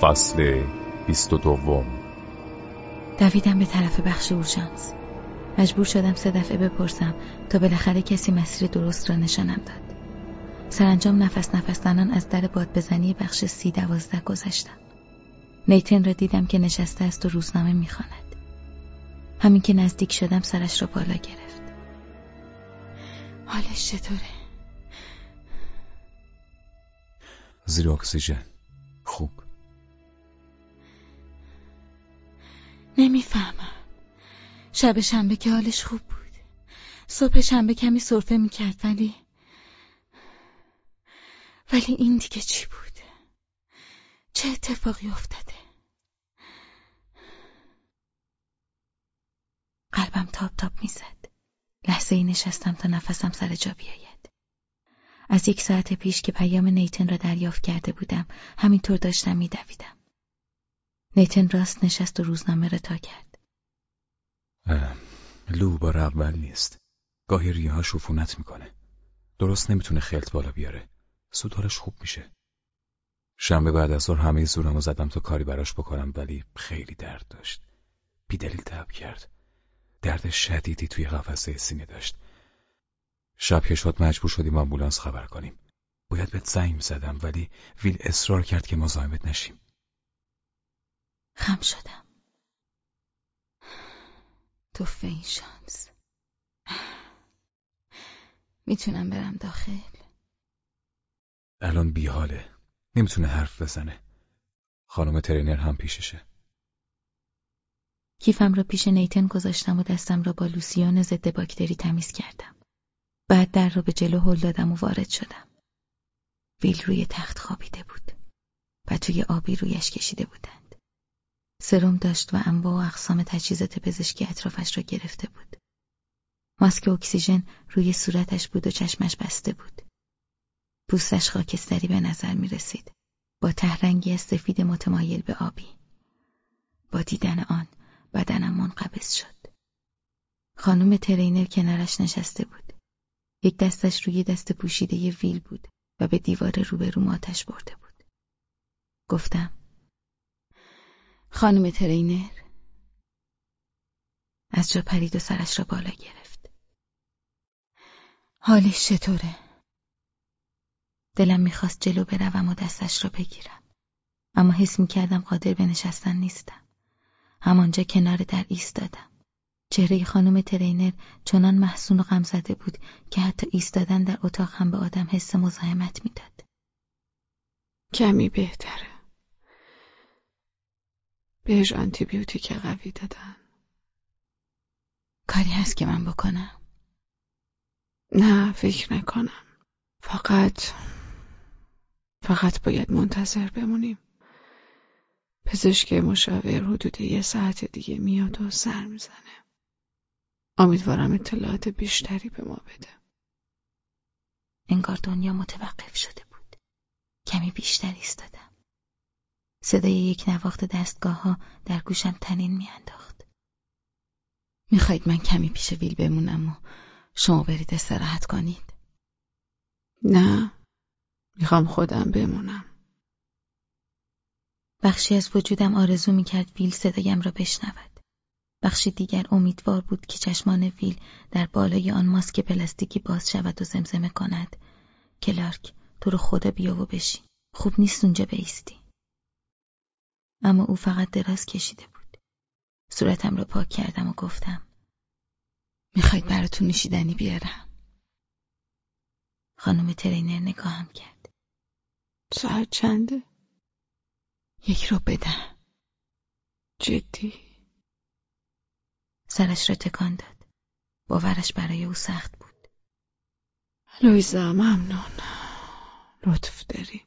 فصل بیست و دوم. دویدم به طرف بخش اورژانس. مجبور شدم سه دفعه بپرسم تا بالاخره کسی مسیر درست را نشانم داد. سرانجام نفس نفس زنان از در باد بزنی بخش سی دوازده گذشتم نیتن را دیدم که نشسته است و روزنامه می‌خواند. همین که نزدیک شدم سرش را بالا گرفت. حالش چطوره؟ زیر اکسیژن. خوب. نمی‌فهمم. شب شنبه که حالش خوب بود. صبح شنبه کمی صرفه می‌کرد ولی ولی این دیگه چی بود؟ چه اتفاقی افتاده؟ قلبم تاب تاب می‌زد. لحظه ای نشستم تا نفسم سر جا بیاید. از یک ساعت پیش که پیام نیتن را دریافت کرده بودم همینطور داشتم میدویدم. نیتن راست نشست و روزنامه را تا کرد. لو بار اول نیست. گاهی ریه ها شفونت می‌کنه. درست نمی‌تونه خلط بالا بیاره. سودارش خوب میشه. شنبه بعد از ظهر همه زورمو زدم تا کاری براش بکنم ولی خیلی درد داشت. بیدلیل تب کرد. درد شدیدی توی قفسه سینه داشت. شب که شد مجبور شدیم آمبولانس خبر کنیم. باید بهت زنگ زدم ولی ویل اصرار کرد که مزاحمت نشیم. خم شدم. تو این شانس. می‌تونم برم داخل. الان بیحاله. نمی‌تونه حرف بزنه. خانم ترینر هم پیششه. کیفم را پیش نیتن گذاشتم و دستم را با لوسیان ضد باکتری تمیز کردم. بعد در را به جلو هل دادم و وارد شدم. ویل روی تخت خوابیده بود. و توی آبی رویش کشیده بودند سرم داشت و انواع و اقسام تجهیزات پزشکی اطرافش را گرفته بود. ماسک اکسیژن روی صورتش بود و چشمش بسته بود. پوستش خاکستری به نظر می رسید. با تهرنگی سفید متمایل به آبی. با دیدن آن بدنم منقبض شد. خانم ترینر کنارش نشسته بود. یک دستش روی دست پوشیده ویل بود و به دیوار روبرو ماتش برده بود. گفتم خانم ترینر. از جا پرید و سرش را بالا گرفت. حالش چطوره؟ دلم می‌خواست جلو بروم و دستش را بگیرم. اما حس می‌کردم قادر به نشستن نیستم. همانجا کنار در ایستادم. چهره خانم ترینر چنان محسون و غم زده بود که حتی ایستادن در اتاق هم به آدم حس مزاحمت می‌داد. کمی بهتره. بهش آنتیبیوتیک قوی دادن. کاری هست که من بکنم؟ نه فکر نکنم. فقط فقط باید منتظر بمونیم. پزشک مشاور حدود یه ساعت دیگه میاد و سر می‌زنه. امیدوارم اطلاعات بیشتری به ما بده. انگار دنیا متوقف شده بود. کمی بیشتر ایستادم. صدای یک نواخت دستگاه ها در گوشم تنین میانداخت. می‌خواید من کمی پیش ویل بمونم و شما برید استراحت کنید؟ نه می‌خوام خودم بمونم. بخشی از وجودم آرزو می‌کرد ویل صدایم را بشنود. بخشی دیگر امیدوار بود که چشمان ویل در بالای آن ماسک پلاستیکی باز شود و زمزمه کند. کلارک تو رو خدا بیا و بشین. خوب نیست اونجا بیستی. اما او فقط دراز کشیده بود. صورتم را پاک کردم و گفتم می‌خواید براتون نوشیدنی بیارم؟ خانم ترینر نگاهم کرد. ساعت چنده؟ یک رو بده جدی؟ سرش را تکان داد. باورش برای او سخت بود. لویزا ممنون. لطف داری.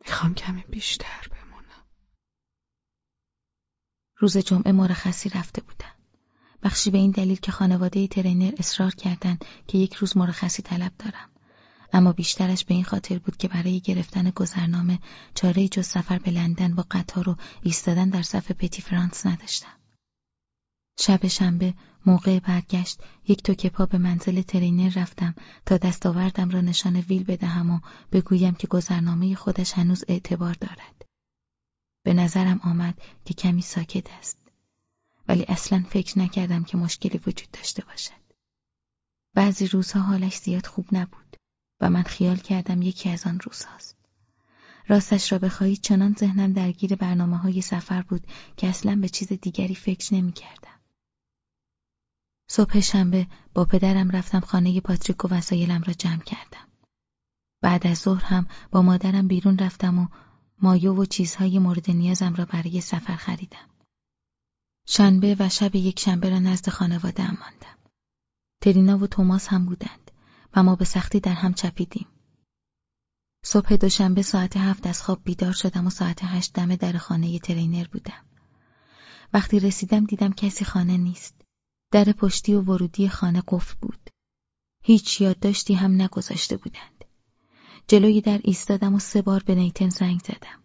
می‌خوام کمی بیشتر بمونم روز جمعه مرخصی رفته بودم بخشی به این دلیل که خانواده ترینر اصرار کردند که یک روز مرخصی طلب دارم اما بیشترش به این خاطر بود که برای گرفتن گذرنامه چاره جز سفر به لندن با قطار و ایستادن در صف پتی فرانس نداشتم. شب شنبه موقع برگشت یک توکه پا به منزل ترینر رفتم تا دستاوردم را نشان ویل بدهم و بگویم که گذرنامه خودش هنوز اعتبار دارد. به نظرم آمد که کمی ساکت است ولی اصلا فکر نکردم که مشکلی وجود داشته باشد بعضی روزها حالش زیاد خوب نبود و من خیال کردم یکی از آن روزهاست راستش را بخواهی چنان ذهنم درگیر برنامه های سفر بود که اصلا به چیز دیگری فکر نمی کردم. صبح شنبه با پدرم رفتم خانه پاتریک و وسایلم را جمع کردم. بعد از ظهر هم با مادرم بیرون رفتم و مایو و چیزهای مورد نیازم را برای سفر خریدم. شنبه و شب یک شنبه را نزد خانواده ام ماندم. ترینا و توماس هم بودند و ما به سختی در هم چپیدیم. صبح دوشنبه ساعت هفت از خواب بیدار شدم و ساعت هشت دم در خانه ترینر بودم. وقتی رسیدم دیدم کسی خانه نیست. در پشتی و ورودی خانه قفل بود. هیچ یادداشتی هم نگذاشته بودند. جلوی در ایستادم و سه بار به نیتن زنگ زدم.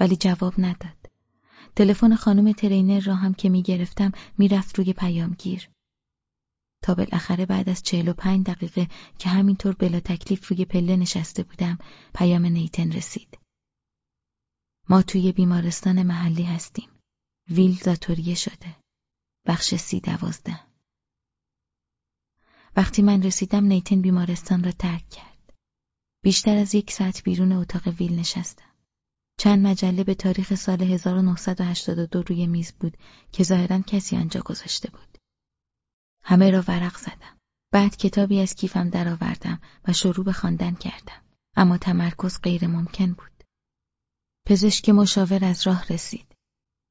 ولی جواب نداد. تلفن خانم ترینر را هم که می گرفتم می رفت روی پیامگیر. تا بالاخره بعد از چهل و پنج دقیقه که همینطور بلا تکلیف روی پله نشسته بودم پیام نیتن رسید. ما توی بیمارستان محلی هستیم. ویل زاتوریه شده. بخش سی دوازده. وقتی من رسیدم نیتن بیمارستان را ترک کرد. بیشتر از یک ساعت بیرون اتاق ویل نشستم. چند مجله به تاریخ سال 1982 روی میز بود که ظاهرا کسی آنجا گذاشته بود. همه را ورق زدم. بعد کتابی از کیفم درآوردم و شروع به خواندن کردم. اما تمرکز غیر ممکن بود. پزشک مشاور از راه رسید.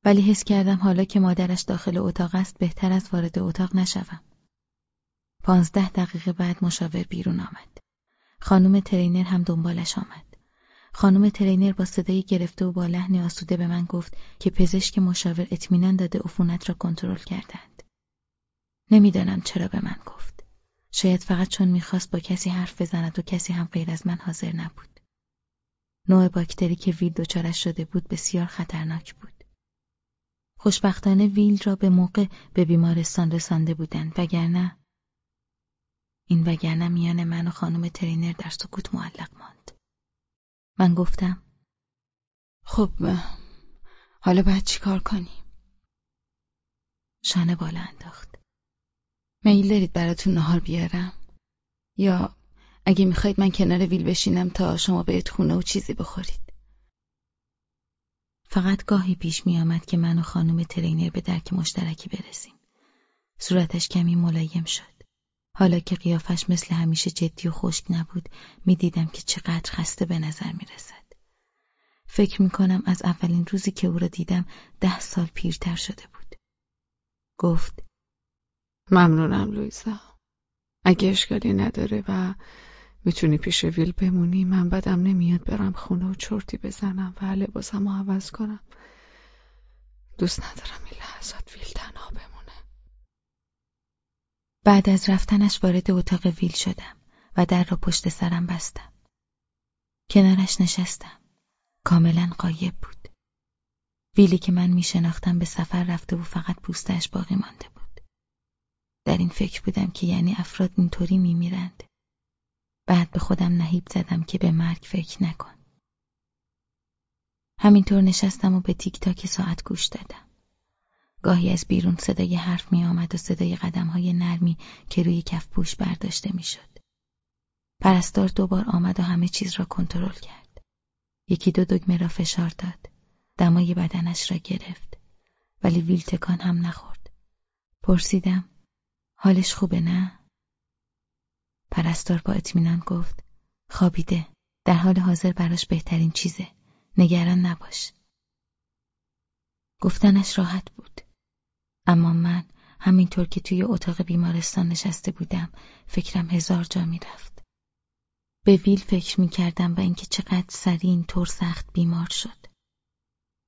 ولی حس کردم حالا که مادرش داخل اتاق است بهتر از وارد اتاق نشوم. پانزده دقیقه بعد مشاور بیرون آمد. خانم ترینر هم دنبالش آمد. خانم ترینر با صدایی گرفته و با لحن آسوده به من گفت که پزشک مشاور اطمینان داده عفونت را کنترل کردند. نمی‌دانم چرا به من گفت. شاید فقط چون می‌خواست با کسی حرف بزند و کسی هم غیر از من حاضر نبود. نوع باکتری که ویل دچارش شده بود بسیار خطرناک بود. خوشبختانه ویل را به موقع به بیمارستان رسانده بودند وگرنه این وگرنه میان من و خانم ترینر در سکوت معلق ماند. من گفتم خب حالا باید چیکار کنیم؟ شانه بالا انداخت. میل دارید براتون نهار بیارم؟ یا اگه می‌خواید من کنار ویل بشینم تا شما بهت خونه و چیزی بخورید فقط گاهی پیش میآمد که من و خانم ترینر به درک مشترکی برسیم صورتش کمی ملایم شد حالا که قیافش مثل همیشه جدی و خشک نبود می‌دیدم که چقدر خسته به نظر می‌رسد. فکر می‌کنم از اولین روزی که او را دیدم ده سال پیرتر شده بود. گفت ممنونم لویزا اگه اشکالی نداره و می‌تونی پیش ویل بمونی من بدم نمیاد برم خونه و چرتی بزنم و لباسم عوض کنم. دوست ندارم این لحظات ویل تنها بمونه. بعد از رفتنش وارد اتاق ویل شدم و در را پشت سرم بستم کنارش نشستم کاملا قایب بود ویلی که من میشناختم به سفر رفته و فقط پوستش باقی مانده بود در این فکر بودم که یعنی افراد اینطوری میمیرند. بعد به خودم نهیب زدم که به مرگ فکر نکن. همینطور نشستم و به تیک تاک ساعت گوش دادم. گاهی از بیرون صدای حرف می آمد و صدای قدم های نرمی که روی کف پوش برداشته می شد. پرستار دوبار آمد و همه چیز را کنترل کرد. یکی دو دگمه را فشار داد. دمای بدنش را گرفت. ولی ویل تکان هم نخورد. پرسیدم حالش خوبه نه؟ پرستار با اطمینان گفت خوابیده در حال حاضر براش بهترین چیزه نگران نباش گفتنش راحت بود اما من همینطور که توی اتاق بیمارستان نشسته بودم فکرم هزار جا می‌رفت. به ویل فکر می‌کردم و اینکه چقدر سریع اینطور سخت بیمار شد.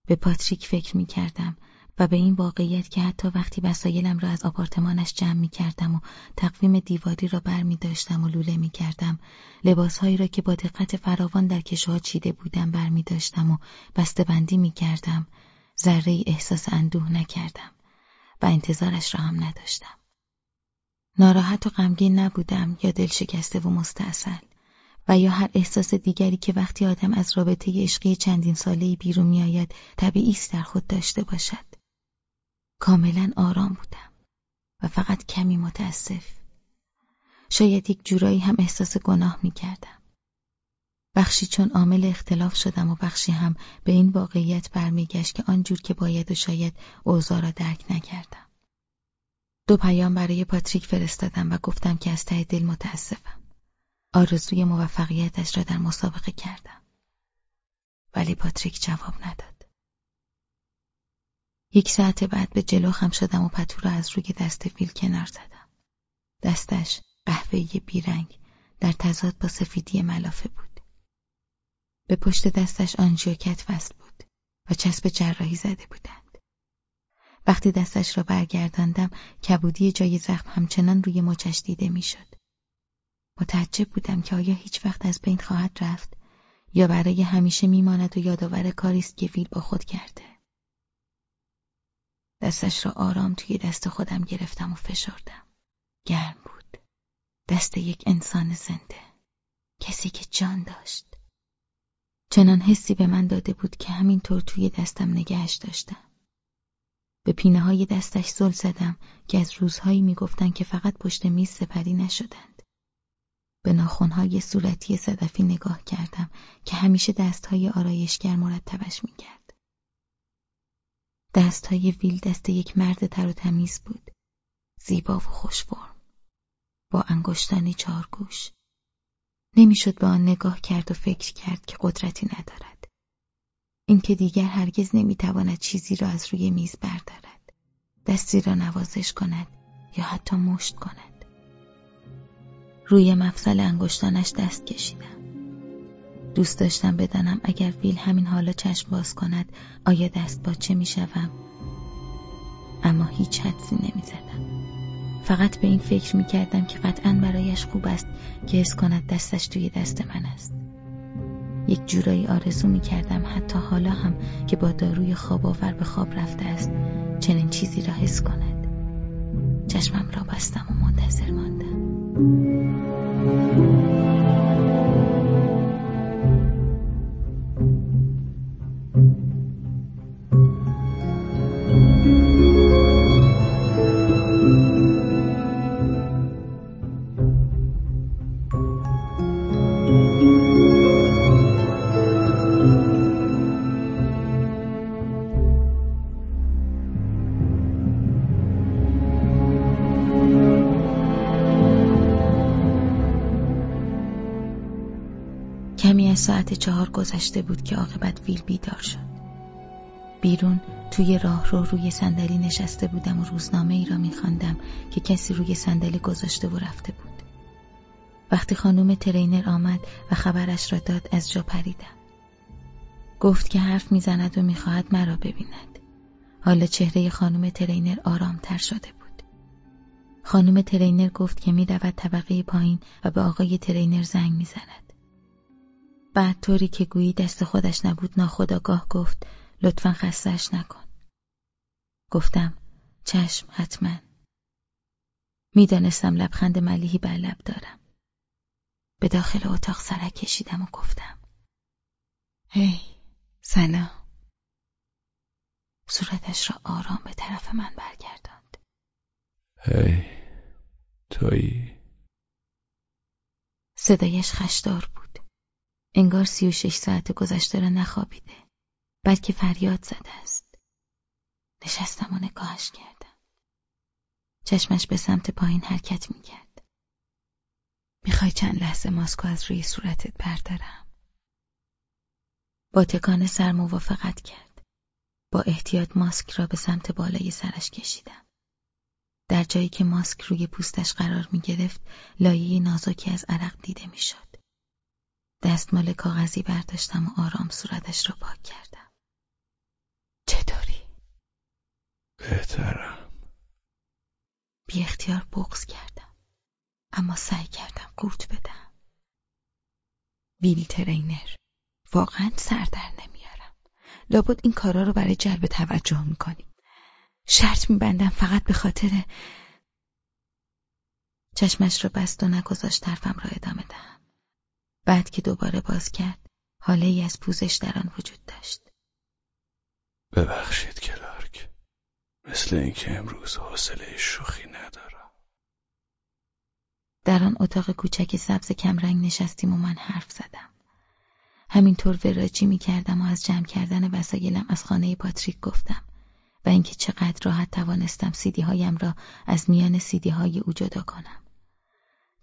به پاتریک فکر می‌کردم و به این واقعیت که حتی وقتی وسایلم را از آپارتمانش جمع می کردم و تقویم دیواری را بر می داشتم و لوله می کردم لباسهایی را که با دقت فراوان در کشوها چیده بودم بر می داشتم و بسته بندی می کردم ذره احساس اندوه نکردم. و انتظارش را هم نداشتم ناراحت و غمگین نبودم یا دل شکسته و مستاصل و یا هر احساس دیگری که وقتی آدم از رابطه عشقی چندین ساله بیرون میآید طبیعی است در خود داشته باشد. کاملا آرام بودم و فقط کمی متاسف. شاید یک جورایی هم احساس گناه می کردم. بخشی چون عامل اختلاف شدم و بخشی هم به این واقعیت برمیگشت که آنجور که باید و شاید اوضاع را درک نکردم. دو پیام برای پاتریک فرستادم و گفتم که از ته دل متاسفم. آرزوی موفقیتش را در مسابقه کردم. ولی پاتریک جواب نداد. یک ساعت بعد به جلو خم شدم و پتو را از روی دست ویل کنار زدم. دستش قهوه‌ای بیرنگ در تضاد با سفیدی ملافه بود. به پشت دستش آنژیوکت وصل بود و چسب جراحی زده بودند. وقتی دستش را برگرداندم کبودی جای زخم همچنان روی مچش دیده می‌شد. متعجب بودم که آیا هیچ وقت از بین خواهد رفت یا برای همیشه میماند و یادآور کاری است که ویل با خود کرده. دستش را آرام توی دست خودم گرفتم و فشردم. گرم بود. دست یک انسان زنده. کسی که جان داشت. چنان حسی به من داده بود که همینطور توی دستم نگهش داشتم. به پینه های دستش زل زدم که از روزهایی می‌گفتند که فقط پشت میز سپری نشدند. به ناخونهای صورتی صدفی نگاه کردم که همیشه دستهای آرایشگر مرتبش می‌کرد. دستهای ویل دست یک مرد تر و تمیز بود. زیبا و خوشفرم. با انگشتانی چارگوش. نمی‌شد به آن نگاه کرد و فکر کرد که قدرتی ندارد. اینکه دیگر هرگز نمی‌تواند چیزی را از روی میز بردارد. دستی را نوازش کند یا حتی مشت کند. روی مفصل انگشتانش دست کشیدم. دوست داشتم بدانم اگر ویل همین حالا چشم باز کند آیا دست با چه می‌شوم اما هیچ حدسی نمی‌زدم فقط به این فکر می‌کردم که قطعا برایش خوب است که حس کند دستش توی دست من است. یک جورایی آرزو می‌کردم حتی حالا هم که با داروی خواب آور به خواب رفته است چنین چیزی را حس کند. چشمم را بستم و منتظر ماندم. ساعت چهار گذشته بود که عاقبت ویل بیدار شد. بیرون توی راه رو روی صندلی نشسته بودم و روزنامه ای را میخواندم که کسی روی صندلی گذاشته و رفته بود. وقتی خانم ترینر آمد و خبرش را داد از جا پریدم. گفت که حرف می‌زند و می‌خواهد مرا ببیند. حالا چهره خانم ترینر آرامتر شده بود. خانم ترینر گفت که می‌رود طبقه پایین و به آقای ترینر زنگ می‌زند. بعد طوری که گویی دست خودش نبود ناخداگاه گفت لطفا خستش نکن. گفتم چشم حتما. می‌دانستم لبخند ملیحی بر لب دارم. به داخل اتاق سرک کشیدم و گفتم هی سلام. صورتش را آرام به طرف من برگرداند. هی تویی صدایش خشدار بود. انگار سی و شش ساعت گذشته را نخوابیده. بلکه فریاد زده است. نشستم و نگاهش کردم. چشمش به سمت پایین حرکت می‌کرد. می‌خوای چند لحظه ماسکو از روی صورتت بردارم؟ با تکان سر موافقت کرد. با احتیاط ماسک را به سمت بالای سرش کشیدم. در جایی که ماسک روی پوستش قرار می گرفت لایه نازکی از عرق دیده می‌شد. دستمال کاغذی برداشتم و آرام صورتش را پاک کردم. چطوری؟ بهترم. بی اختیار بغز کردم. اما سعی کردم قورت بدم. ویل ترینر. واقعا سر در نمیارم. لابد این کارا رو برای جلب توجه می‌کنیم. شرط میبندم فقط به خاطر چشمش را بست و نگذاشت طرفم را ادامه دهم. بعد که دوباره باز کرد حاله ای از پوزش در آن وجود داشت. ببخشید کلارک. مثل اینکه امروز حوصله شوخی ندارم. در آن اتاق کوچک سبز کمرنگ نشستیم و من حرف زدم. همینطور وراجی می کردم و از جمع کردن وسایلم از خانه پاتریک گفتم و اینکه چقدر راحت توانستم سیدی هایم را از میان سیدی های او جدا کنم.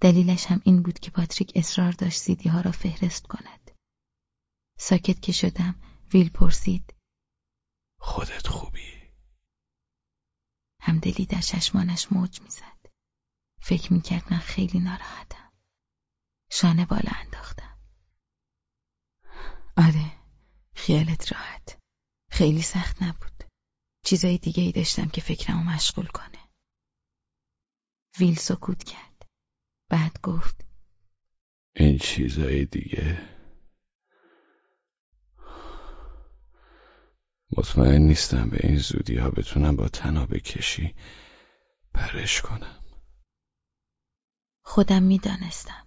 دلیلش هم این بود که پاتریک اصرار داشت سیدی ها را فهرست کند. ساکت که شدم ویل پرسید خودت خوبی؟ همدلی در چشمانش موج می‌زد. فکر می‌کرد من خیلی ناراحتم. شانه بالا انداختم. آره خیالت راحت. خیلی سخت نبود. چیزای دیگه ای داشتم که فکرمو مشغول کنه. ویل سکوت کرد. بعد گفت این چیزای دیگه مطمئن نیستم به این زودی ها بتونم با تناب کشی پرش کنم خودم می‌دانستم.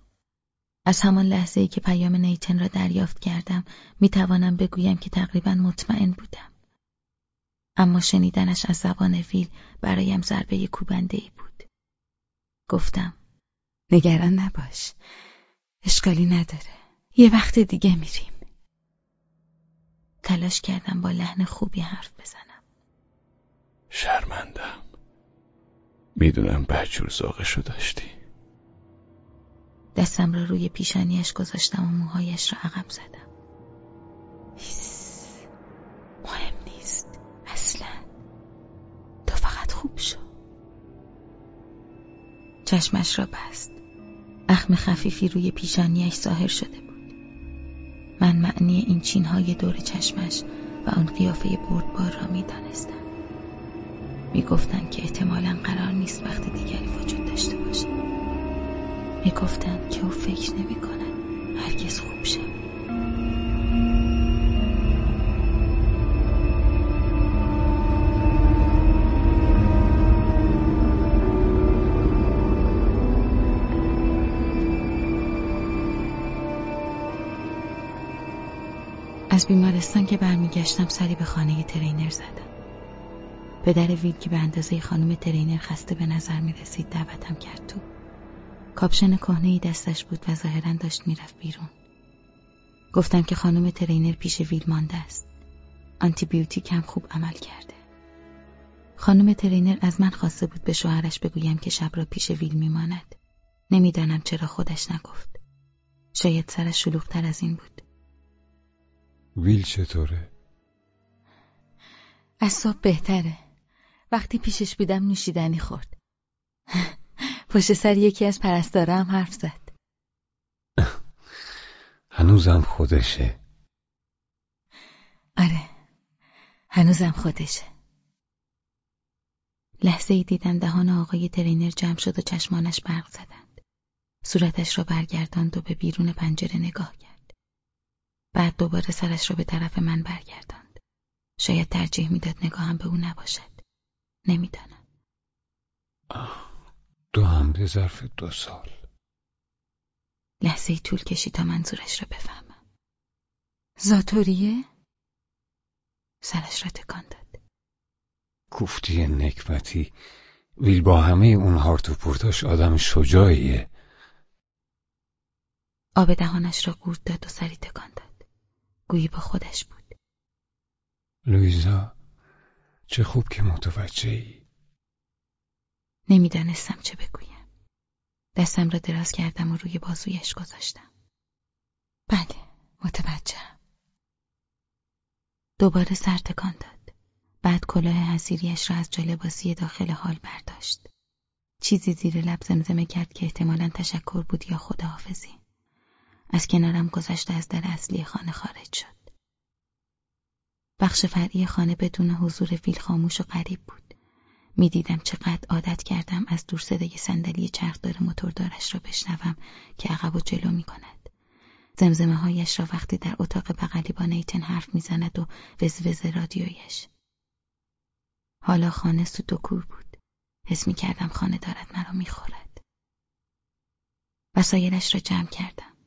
از همان لحظه ای که پیام نیتن را دریافت کردم می توانم بگویم که تقریبا مطمئن بودم. اما شنیدنش از زبان ویل برایم ضربه کوبنده ای بود. گفتم نگران نباش. اشکالی نداره. یه وقت دیگه میریم. تلاش کردم با لحن خوبی حرف بزنم. شرمندم می‌دونم بجور ذوقشو داشتی دستم را روی پیشانیش گذاشتم و موهایش را عقب زدم. هیس. مهم نیست. اصلا. تو فقط خوب شو. چشمش را بست. اخم خفیفی روی پیشانیش ظاهر شده بود. من معنی این چینهای دور چشمش و آن قیافه بردبار را می دانستم. می گفتن که احتمالا قرار نیست وقت دیگری وجود داشته باشه. می گفتن که او فکر نمی کند هرگز خوب شد. بیمارستان که برمیگشتم سری به خانه ترینر زدم. پدر ویل که به اندازه خانم ترینر خسته به نظر می رسید دعوتم کرد تو. کاپشن کهنه دستش بود و ظاهرا داشت می‌رفت بیرون. گفتم که خانم ترینر پیش ویل مانده است. آنتی بیوتیک هم خوب عمل کرده. خانم ترینر از من خواسته بود به شوهرش بگویم که شب را پیش ویل میماند. نمی‌دانم چرا خودش نگفت. شاید سرش شلوغتر از این بود. ویل چطوره؟ از صبح بهتره. وقتی پیشش بودم نوشیدنی خورد. پشت سر یکی از پرستاره هم حرف زد. هنوزم خودشه آره. هنوزم خودشه. لحظه ای دیدم دهان آقای ترینر جمع شد و چشمانش برق زدند. صورتش را برگرداند و به بیرون پنجره نگاه کرد. بعد دوباره سرش را به طرف من برگرداند. شاید ترجیح می‌داد نگاهم به او نباشد. نمی‌دانم. دو حمله ظرف دو سال لحظه ای طول کشید تا منظورش را بفهمم. زاتوریه؟ سرش را تکان داد. کوفتی نکبتی ویل با همه اون هارت و پورتاش آدم شجاعیه آب دهانش را قورت داد و سری تکان داد. گویی با خودش بود. لویزا چه خوب که متوجه ای نمی‌دانستم چه بگویم. دستم را دراز کردم و روی بازویش گذاشتم. بله، متوجهم. دوباره سر تکان داد. بعد کلاه حسیریش را از جا لباسی داخل حال برداشت. چیزی زیر لب زمزمه کرد که احتمالا تشکر بود یا خداحافظی. از کنارم گذشته از در اصلی خانه خارج شد. بخش فرعی خانه بدون حضور ویل خاموش و غریب بود. می‌دیدم چقدر عادت کردم از دور صدای صندلی چرخدار موتوردارش را بشنوم که عقب و جلو می کند. زمزمه هایش را وقتی در اتاق بغلی با نیتن حرف می‌زند و وزوز رادیویش. حالا خانه سود و کور بود. حس می کردم خانه دارد مرا می‌خورد. وسایلش را جمع کردم.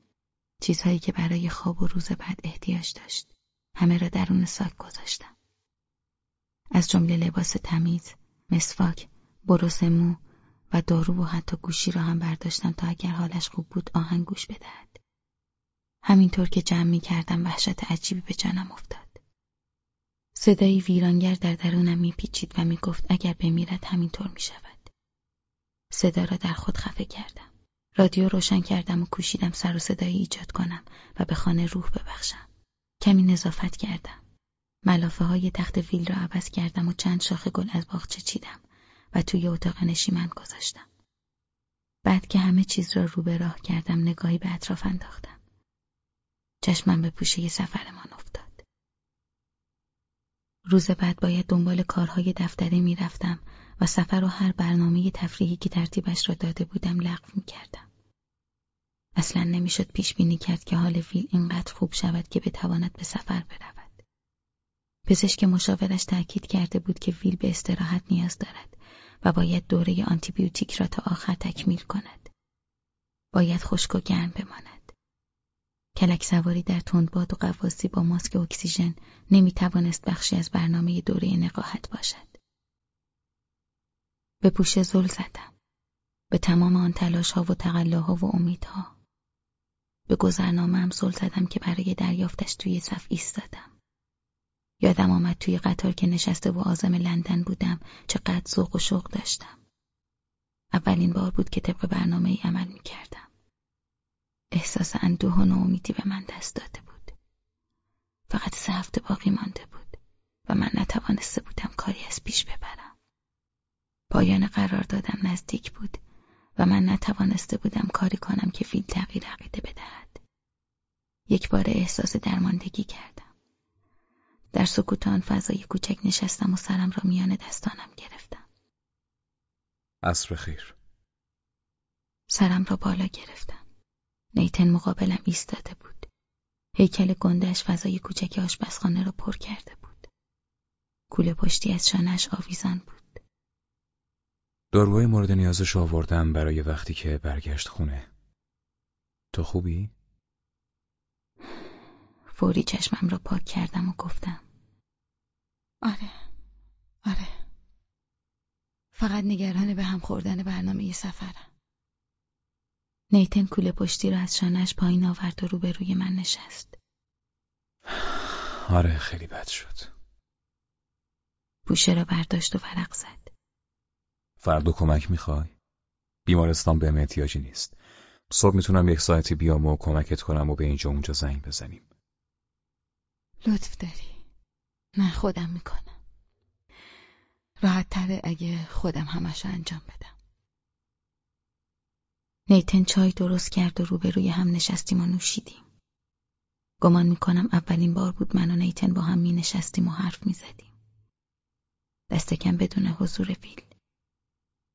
چیزهایی که برای خواب و روز بعد احتیاج داشت همه را درون ساک گذاشتم از جمله لباس تمیز مسواک بروس مو و دارو و حتی گوشی را هم برداشتم تا اگر حالش خوب بود آهنگ گوش بدهد همینطور که جمع می کردم وحشت عجیبی به جانم افتاد صدایی ویرانگر در درونم میپیچید و می‌گفت اگر بمیرد همینطور می شود. صدا را در خود خفه کردم. رادیو روشن کردم و کوشیدم سر و صدایی ایجاد کنم و به خانه روح ببخشم. کمی نظافت کردم. ملافه های تخت ویل را عوض کردم و چند شاخه گل از باغچه چیدم و توی اتاق نشیمن گذاشتم. بعد که همه چیز را رو به راه کردم نگاهی به اطراف انداختم. چشمم به پوشه سفرمان افتاد. روز بعد باید دنبال کارهای دفتری می‌رفتم و سفر و هر برنامه تفریحی که ترتیبش را داده بودم لغو می کردم. اصلا نمی‌شد پیش بینی کرد که حال ویل اینقدر خوب شود که بتواند به سفر برود. پزشک مشاورش تاکید کرده بود که ویل به استراحت نیاز دارد و باید دوره آنتیبیوتیک را تا آخر تکمیل کند. باید خشک و گرم بماند. کلک سواری در تندباد و قواسی با ماسک اکسیژن نمی توانست بخشی از برنامه دوره نقاهت باشد. به پوشه زل زدم. به تمام آن تلاش ها و تقلاها و امیدها. به گذرنامه هم زل زدم که برای دریافتش توی صف ایستادم. یادم آمد توی قطار که نشسته و آزم لندن بودم چقدر ذوق و شوق داشتم. اولین بار بود که طبق برنامه ای عمل می کردم. احساس اندوه و ناامیدی به من دست داده بود. فقط سه هفته باقی مانده بود و من نتوانسته بودم کاری از پیش ببرم. پایان قرار دادم نزدیک بود و من نتوانسته بودم کاری کنم که فیل تغییر عقیده بدهد. یک بار احساس درماندگی کردم. در سکوت آن فضای کوچک نشستم و سرم را میان دستانم گرفتم. عصر خیر. سرم را بالا گرفتم. نیتن مقابلم ایستاده بود. هیکل گندش فضای کوچک آشپزخانه را پر کرده بود. کوله پشتی از شانش آویزان بود. داروهای مورد نیازش آوردم برای وقتی که برگشت خونه. تو خوبی؟ فوری چشمم را پاک کردم و گفتم. آره، آره. فقط نگران به هم خوردن برنامه سفرم. نیتن کوله پشتی را از شانش پایین آورد و روبروی من نشست. آره خیلی بد شد. پوشه را برداشت و فرق زد. فردا کمک می‌خوای؟ بیمارستان به احتیاجی نیست. صبح می‌تونم یک ساعتی بیام و کمکت کنم و به اینجا اونجا زنگ بزنیم. لطف داری. من خودم می‌کنم. راحت تره اگه خودم همشو انجام بدم. نیتن چای درست کرد و روبروی هم نشستیم و نوشیدیم. گمان می‌کنم اولین بار بود من و نیتن با هم می نشستیم و حرف می زدیم. دست کم بدون حضور ویل.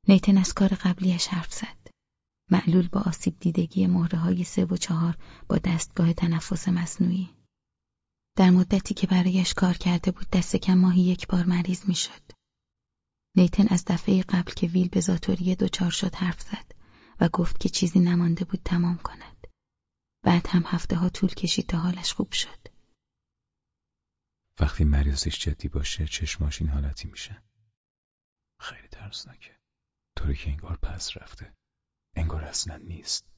نیتن از کار قبلیش حرف زد. معلول با آسیب دیدگی مهره های سه و چهار با دستگاه تنفس مصنوعی. در مدتی که برایش کار کرده بود دست کم ماهی یک بار مریض می‌شد. نیتن از دفعه قبل که ویل به زاتوری دوچار شد حرف زد و گفت که چیزی نمانده بود تمام کند. بعد هم هفته ها طول کشید تا حالش خوب شد. وقتی مریضش جدی باشه چشماش این حالتی میشه. خیلی ترسناکه. طوری که انگار پس رفته انگار اصلا نیست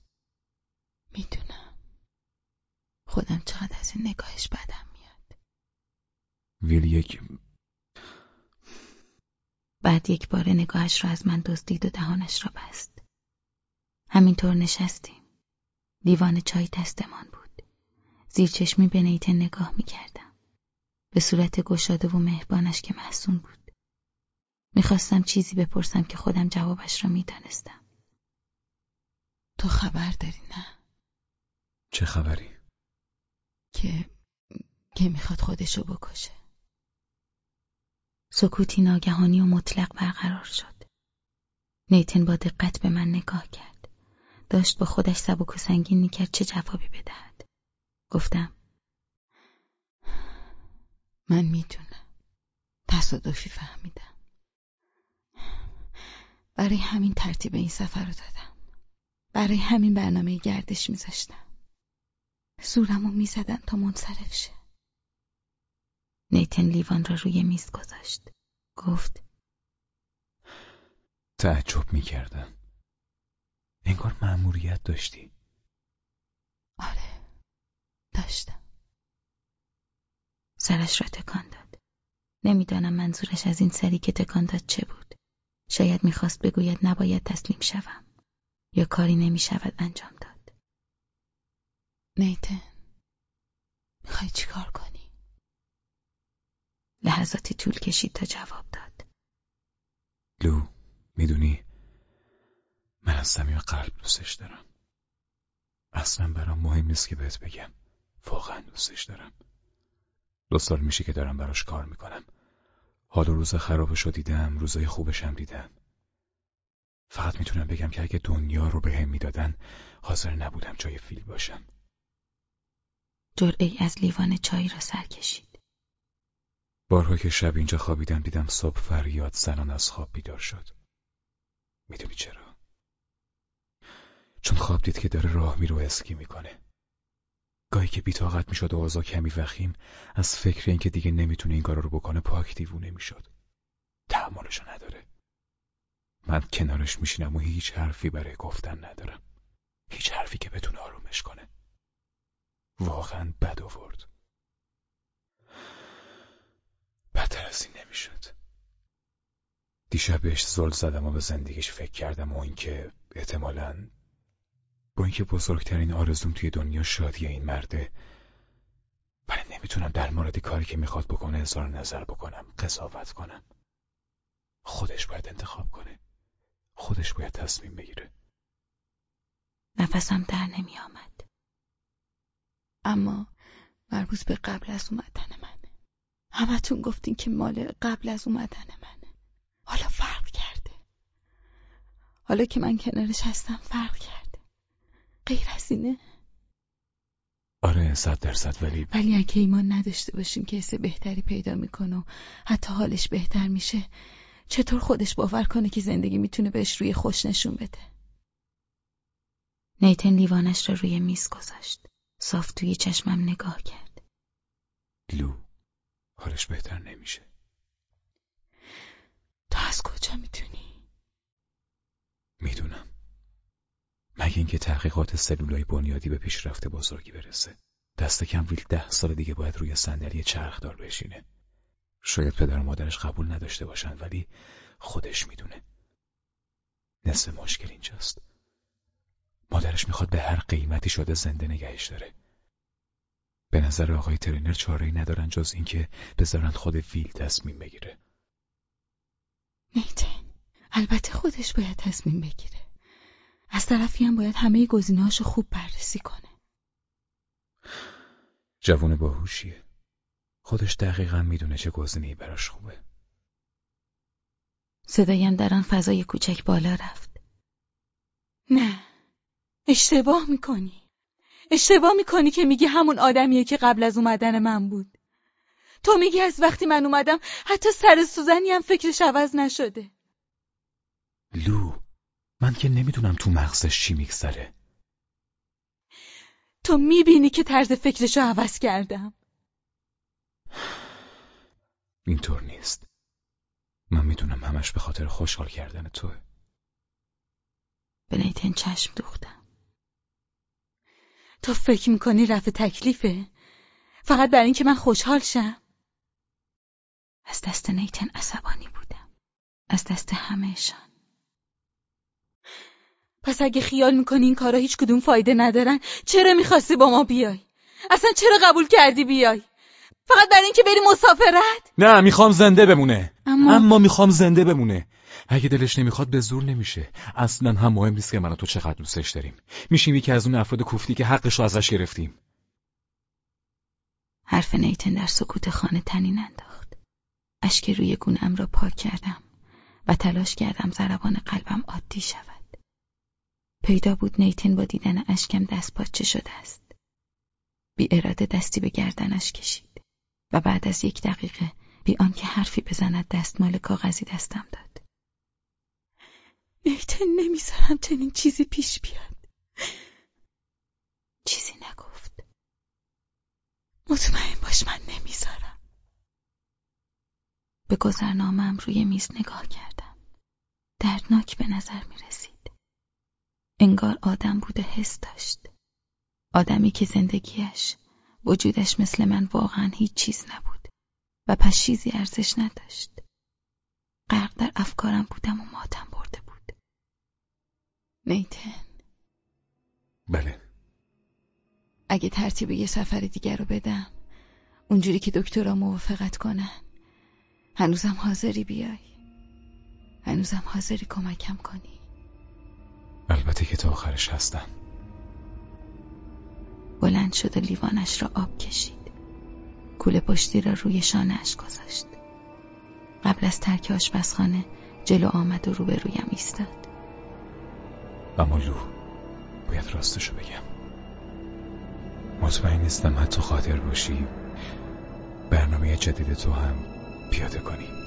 می‌دونم خودم چقدر از این نگاهش بدم میاد ویل یک بعد یک بار نگاهش را از من دزدید و دهانش را بست همینطور نشستیم دیوان چای تستمان بود زیر چشمی به نیتن نگاه می‌کردم به صورت گشاده و مهربانش که محسون بود می‌خواستم چیزی بپرسم که خودم جوابش را می‌دانستم. تو خبر داری نه؟ چه خبری؟ که که می‌خواد خودشو بکشه. سکوتی ناگهانی و مطلق برقرار شد. نیتن با دقت به من نگاه کرد. داشت با خودش سبک و سنگین می‌کرد چه جوابی بدهد. گفتم من می‌دونم. تصادفی فهمیدم. برای همین ترتیب این سفر رو دادم برای همین برنامه گردش میذاشتم زورمو می‌زدن تا منصرف شه نیتن لیوان را روی میز گذاشت گفت تعجب می‌کردم انگار مأموریت داشتی. آره داشتم. سرش را تکان داد. نمی‌دانم منظورش از این سری که تکان داد چه بود. شاید می‌خواست بگوید نباید تسلیم شوم یا کاری نمی‌شود انجام داد. نیتن می‌خوای چیکار کنی؟ لحظاتی طول کشید تا جواب داد. لو می‌دونی؟ من از صمیم قلب دوستش دارم. اصلا برام مهم نیست که بهت بگم. واقعا دوستش دارم. دو سال میشه که دارم براش کار می‌کنم. حال و روز خرابش رو دیدم روزای خوبشم دیدم. فقط می‌تونم بگم که اگه دنیا رو به هم می‌دادن حاضر نبودم جای فیل باشم. جرعه از لیوان چای را سر کشید. بارها که شب اینجا خوابیدم دیدم صبح فریاد زنان از خواب بیدار شد. می‌دونی چرا؟ چون خواب دید که داره راه میرو اسکی می‌کنه. گاهی که بیتاقت می‌شد و آزا کمی وخیم از فکر اینکه دیگه نمی‌تونه این کارا رو بکنه پاک دیوونه می‌شد. تحملشو نداره. من کنارش میشینم و هیچ حرفی برای گفتن ندارم. هیچ حرفی که بتونه آرومش کنه. واقعا بد آورد. بدتر از این نمی‌شد. دیشب بهش زل زدم و به زندگیش فکر کردم و اینکه احتمالاً با اینکه بزرگترین آرزوم توی دنیا شادی این مرده. ولی نمی‌تونم در مورد کاری که می‌خواد بکنه اظهار نظر بکنم قضاوت کنم. خودش باید انتخاب کنه. خودش باید تصمیم بگیره. نفسم در نمی آمد اما مربوط به قبل از اومدن منه همتون گفتین که مال قبل از اومدن منه حالا فرق کرده. حالا که من کنارش هستم فرق کرده. غیر از اینه. آره صد درصد. ولی ولی اگه ایمان نداشته باشیم که حس بهتری پیدا می‌کنه و حتی حالش بهتر میشه چطور خودش باور کنه که زندگی می‌تونه بهش روی خوش نشون بده؟ نیتن لیوانش را روی میز گذاشت. صاف توی چشمم نگاه کرد. لو حالش بهتر نمیشه. تو از کجا می‌تونی؟ می‌دونم. مگه اینکه تحقیقات سلولای بنیادی به پیشرفت بزرگی برسه. دست کم ویل ده سال دیگه باید روی صندلی چرخدار بشینه. شاید پدر و مادرش قبول نداشته باشن ولی خودش می‌دونه. نصف مشکل اینجاست. مادرش می‌خواد به هر قیمتی شده زنده نگهش داره. به نظر آقای ترینر چاره ندارن جز اینکه بذارن خود ویل تصمیم بگیره. نیتن البته خودش باید تصمیم بگیره. از طرفی هم باید همه گزینه‌هاشو خوب بررسی کنه. جوون باهوشیه. خودش دقیقا می‌دونه چه گزینه‌ای براش خوبه. صدایم در آن فضای کوچک بالا رفت. نه اشتباه می‌کنی. اشتباه می‌کنی که میگی همون آدمیه که قبل از اومدن من بود. تو میگی از وقتی من اومدم حتی سر سوزنی هم فکرش عوض نشده. لو من که نمی‌دونم تو مغزش چی میگذره. تو می‌بینی که طرز فکرشو عوض کردم. اینطور نیست. من می‌دونم همش به خاطر خوشحال کردن توه. به نیتن چشم دوختم. تو فکر می‌کنی رفع تکلیفه؟ فقط برای اینکه من خوشحال شم؟ از دست نیتن عصبانی بودم. از دست همهشان. پس اگه خیال می‌کنی این کارا هیچ کدوم فایده ندارن چرا می‌خواستی با ما بیای؟ اصلا چرا قبول کردی بیای؟ فقط برای اینکه بری مسافرت؟ نه می‌خوام زنده بمونه. اما, اما می‌خوام زنده بمونه. اگه دلش نمی‌خواد به زور نمیشه. اصلا هم مهم نیست که من و تو چقدر دوستش داریم. میشیم یکی از اون افراد کوفتی که حقش رو ازش گرفتیم. حرف نیتن در سکوت خانه تنین انداخت. اشک روی گونم را پاک کردم و تلاش کردم ضربان قلبم عادی شود. پیدا بود نیتن با دیدن اشکم دست پاچه شده است. بی اراده دستی به گردنش کشید و بعد از یک دقیقه بی آنکه حرفی بزند دستمال کاغذی دستم داد. نیتن نمی‌ذارم چنین چیزی پیش بیاد. چیزی نگفت. مطمئن باش من نمی‌ذارم. به گذرنامم روی میز نگاه کردم. دردناک به نظر می رسید انگار آدم بوده حس داشت. آدمی که زندگیش وجودش مثل من واقعا هیچ چیز نبود و پس چیزی ارزش نداشت. غرق در افکارم بودم و ماتم برده بود. نیتن. بله. اگه ترتیب یه سفر دیگر رو بدم اونجوری که دکترها موافقت کنن. هنوزم حاضری بیای. هنوزم حاضری کمکم کنی. البته که تا آخرش هستم بلند شد و لیوانش را آب کشید. کوله پشتی را روی شانهاش گذاشت. قبل از ترک آشپزخانه جلو آمد و روبرویم ایستاد. اما لو باید راستشو بگم. مطمئن نیستم حتی خاطر باشی. برنامه جدید تو هم پیاده کنی.